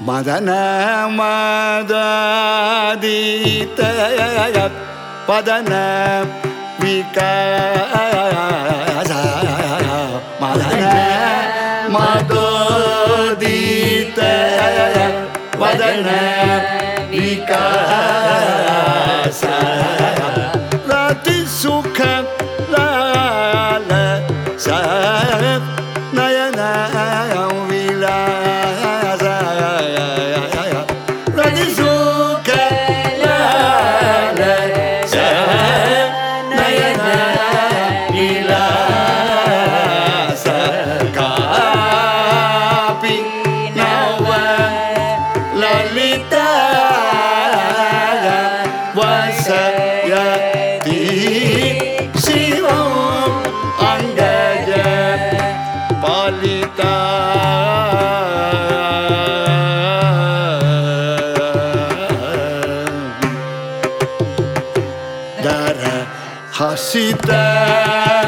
मदन मदीतय वदन विकाय मदन मदो दीतय वदन विका 走って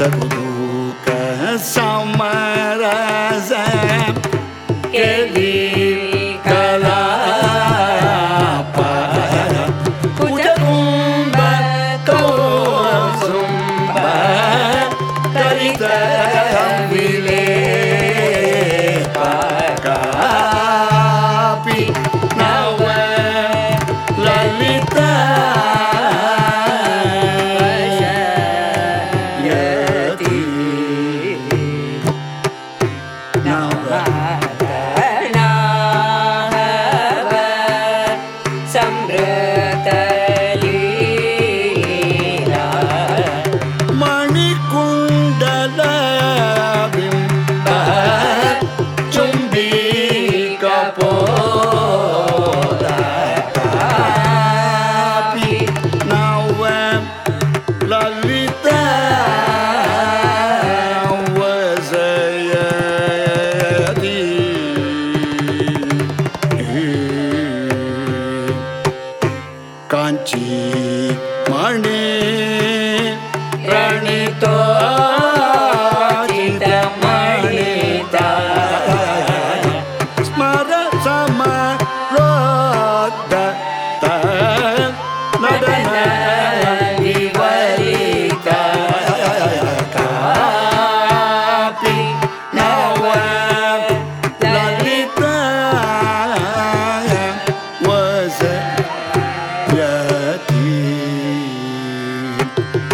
Sagrado. ृतल मण कुण्डल चुम्बीको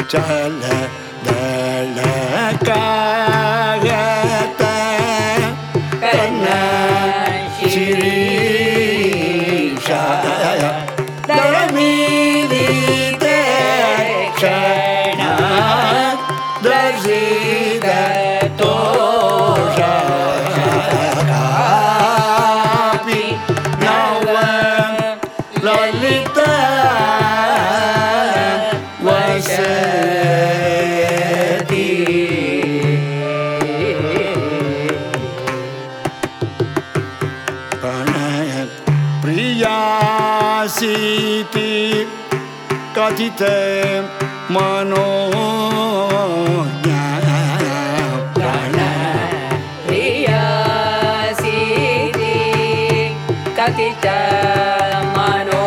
Jalanaka कथित मनो प्रणी कथित मनोज्ञ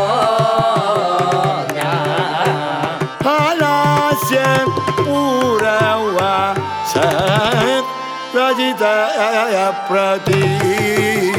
प्रजितया प्रती